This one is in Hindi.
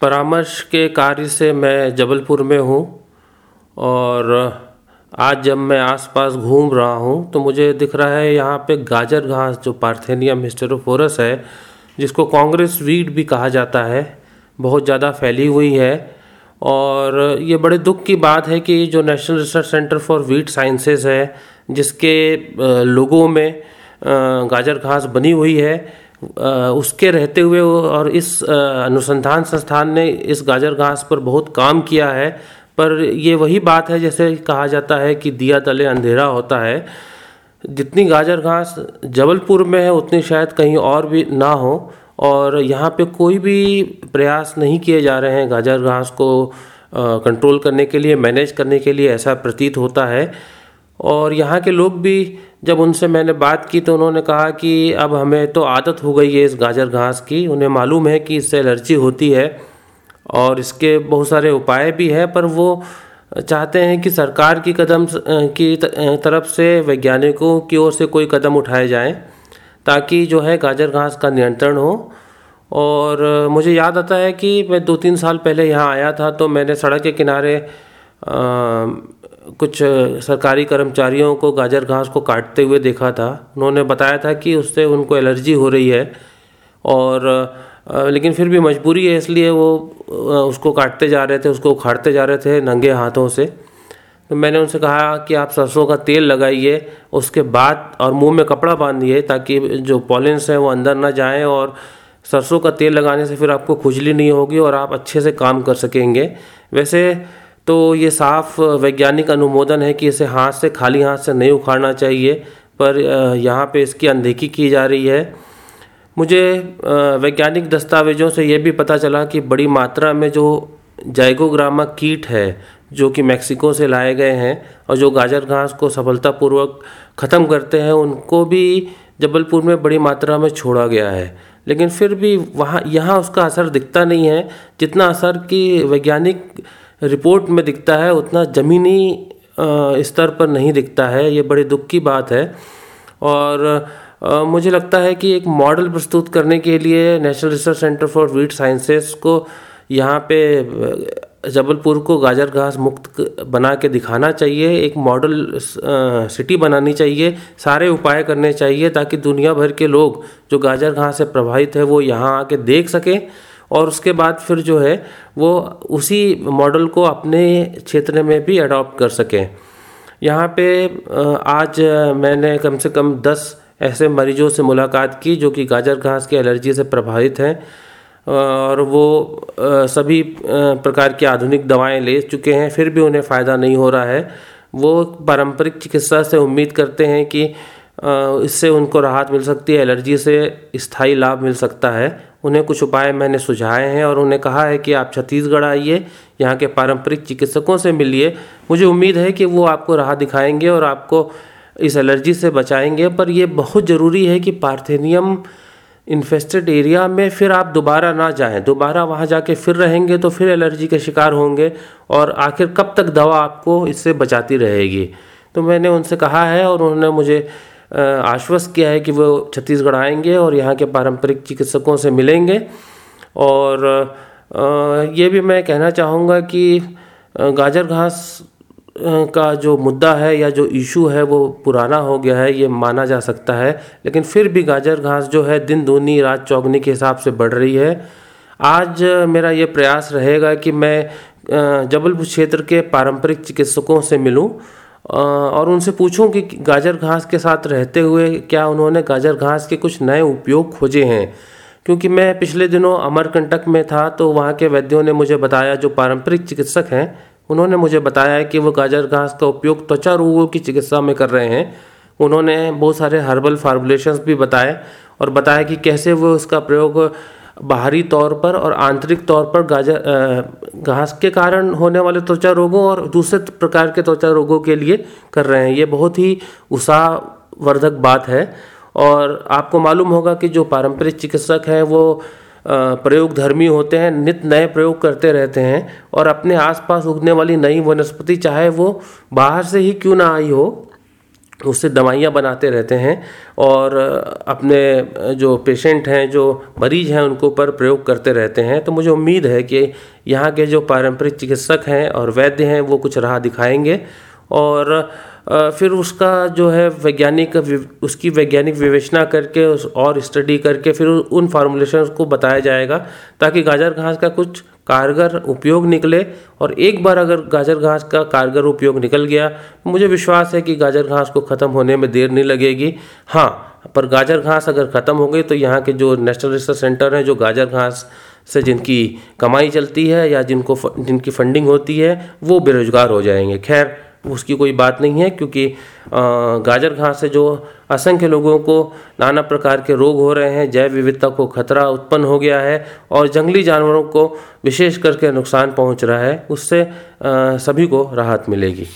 परामर्श के कार्य से मैं जबलपुर में हूँ और आज जब मैं आसपास घूम रहा हूँ तो मुझे दिख रहा है यहाँ पे गाजर घास जो पार्थेनियम हिस्टेरोफोरस है, जिसको कांग्रेस वीड भी कहा जाता है, बहुत ज़्यादा फैली हुई है। और ये बड़े दुख की बात है कि जो national research centre for wheat sciences है, जिसके लोगों में गाजर घास बनी हुई है उसके रहते हुए और इस अनुसंधान संस्थान ने इस गाजर घास पर बहुत काम किया है। पर ये वही बात है जैसे कहा जाता है कि दिया तले अंधेरा होता है। जितनी गाजर घास जबलपुर में है, उतनी शायद कहीं और भी ना हो। और यहाँ पे कोई भी प्रयास नहीं किए जा रहे हैं गाजर घास को कंट्रोल करने के लिए मैनेज करने के लिए ऐसा प्रतीत होता है। और यहाँ के लोग भी, जब उनसे मैंने बात की तो उन्होंने कहा कि अब हमें तो आदत हो गई है इस गाजर घास की। उन्हें मालूम है कि इससे एलर्जी होती है और इसके बहुत सारे उपाय भी हैं, पर वो चाहते हैं कि सरकार की कदम की तरफ़ से, वैज्ञानिकों की ओर से कोई कदम उठाए जाएँ, ताकि जो है गाजर घास का नियंत्रण हो। और मुझे याद आता है कि मैं दो तीन साल पहले यहाँ आया था तो मैंने सड़क के किनारे कुछ सरकारी कर्मचारियों को, गाजर घास को काटते हुए देखा था। उन्होंने बताया था कि उससे उनको एलर्जी हो रही है और लेकिन फिर भी मजबूरी है, इसलिए वो उसको काटते जा रहे थे, उसको उखाड़ते जा रहे थे नंगे हाथों से। तो मैंने उनसे कहा कि आप सरसों का तेल लगाइए, उसके बाद और मुँह में कपड़ा बांधिए ताकि जो पॉलिन्स हैं वो अंदर ना जाएँ और सरसों का तेल लगाने से फिर आपको खुजली नहीं होगी और आप अच्छे से काम कर सकेंगे। वैसे तो ये साफ़ वैज्ञानिक अनुमोदन है कि इसे हाथ से, खाली हाथ से नहीं उखाड़ना चाहिए, पर यहाँ पे इसकी अनदेखी की जा रही है। मुझे वैज्ञानिक दस्तावेजों से ये भी पता चला कि बड़ी मात्रा में जो जाइगोग्रामा कीट है, जो कि मैक्सिको से लाए गए हैं और जो गाजर घास को सफलतापूर्वक ख़त्म करते हैं, उनको भी जबलपुर में बड़ी मात्रा में छोड़ा गया है। लेकिन फिर भी वहाँ, यहाँ उसका असर दिखता नहीं है, जितना असर कि वैज्ञानिक रिपोर्ट में दिखता है, उतना ज़मीनी स्तर पर नहीं दिखता है, ये बड़े दुख की बात है। और मुझे लगता है कि एक मॉडल प्रस्तुत करने के लिए national research centre for wheat sciences को यहाँ पे जबलपुर को गाजर घास मुक्त बना के दिखाना चाहिए, एक मॉडल सिटी बनानी चाहिए, सारे उपाय करने चाहिए, ताकि दुनिया भर के लोग जो गाजर घास से प्रभावित है, वो यहाँ आके देख सकें। और उसके बाद फिर जो है, वो उसी मॉडल को अपने क्षेत्र में भी अडॉप्ट कर सकें। यहाँ पे आज मैंने कम से कम दस ऐसे मरीजों से मुलाकात की जो कि गाजर घास की एलर्जी से प्रभावित हैं। और वो सभी प्रकार की आधुनिक दवाएँ ले चुके हैं, फिर भी उन्हें फ़ायदा नहीं हो रहा है। वो पारंपरिक चिकित्सा से उम्मीद करते हैं कि इससे उनको राहत मिल सकती है, एलर्जी से स्थायी लाभ मिल सकता है। उन्हें कुछ उपाय मैंने सुझाए हैं और उन्हें कहा है कि आप छत्तीसगढ़ आइए, यहाँ के पारंपरिक चिकित्सकों से मिलिए। मुझे उम्मीद है कि वो आपको राह दिखाएँगे और आपको इस एलर्जी से बचाएँगे, पर यह बहुत ज़रूरी है कि पार्थेनियम इन्फेस्टेड एरिया में फिर आप दोबारा ना जाएँ। दोबारा वहाँ जाके फिर रहेंगे तो फिर एलर्जी के शिकार होंगे और आखिर कब तक दवा आपको इससे बचाती रहेगी। तो मैंने उनसे कहा है और उन्होंने मुझे आश्वस्त किया है कि वो छत्तीसगढ़ आएँगे और यहाँ के पारंपरिक चिकित्सकों से मिलेंगे। और ये भी मैं कहना चाहूँगा कि गाजर घास का जो मुद्दा है या जो इशू है वो पुराना हो गया है, ये माना जा सकता है। लेकिन फिर भी गाजर घास जो है दिन दूनी, रात चौगनी के हिसाब से बढ़ रही है। आज मेरा ये प्रयास रहेगा कि मैं जबलपुर क्षेत्र के पारंपरिक चिकित्सकों से मिलूं। और उनसे पूछूँ कि गाजर घास के साथ रहते हुए क्या उन्होंने गाजर घास के कुछ नए उपयोग खोजे हैं? क्योंकि मैं पिछले दिनों अमरकंटक में था तो वहाँ के वैद्यों ने मुझे बताया, जो पारंपरिक चिकित्सक हैं, उन्होंने मुझे बताया कि वो गाजर घास का उपयोग त्वचा रोगों की चिकित्सा में कर रहे हैं। उन्होंने बहुत सारे हर्बल फार्मुलेशंस भी बताए और बताया कि कैसे वो इसका प्रयोग बाहरी तौर पर और आंतरिक तौर पर गाजर घास के कारण होने वाले त्वचा रोगों और दूसरे प्रकार के त्वचा रोगों के लिए कर रहे हैं। ये बहुत ही उत्साहवर्धक बात है और आपको मालूम होगा कि जो पारंपरिक चिकित्सक हैं वो प्रयोग धर्मी होते हैं, नित नए प्रयोग करते रहते हैं और अपने आसपास उगने वाली नई वनस्पति चाहे वो बाहर से ही क्यों ना आई हो उससे दवाइयाँ बनाते रहते हैं और अपने जो पेशेंट हैं, जो मरीज़ हैं, उनको ऊपर प्रयोग करते रहते हैं। तो मुझे उम्मीद है कि यहाँ के जो पारंपरिक चिकित्सक हैं और वैद्य हैं, वो कुछ राह दिखाएँगे। और फिर उसका जो है वैज्ञानिक उसकी वैज्ञानिक विवेचना करके, उस और स्टडी करके, फिर उन फार्मूलेशन को बताया जाएगा, ताकि गाजर घास का कुछ कारगर उपयोग निकले और एक बार अगर गाजर घास का कारगर उपयोग निकल गया, मुझे विश्वास है कि गाजर घास को ख़त्म होने में देर नहीं लगेगी। हाँ पर गाजर घास अगर ख़त्म हो गई तो यहाँ के जो नेशनल रिसर्च सेंटर हैं, जो गाजर घास से जिनकी कमाई चलती है या जिनको जिनकी फंडिंग होती है, वो बेरोजगार हो जाएँगे। खैर उसकी कोई बात नहीं है, क्योंकि गाजर घास से जो असंख्य लोगों को नाना प्रकार के रोग हो रहे हैं, जैव विविधता को खतरा उत्पन्न हो गया है और जंगली जानवरों को विशेष करके नुकसान पहुँच रहा है, उससे सभी को राहत मिलेगी।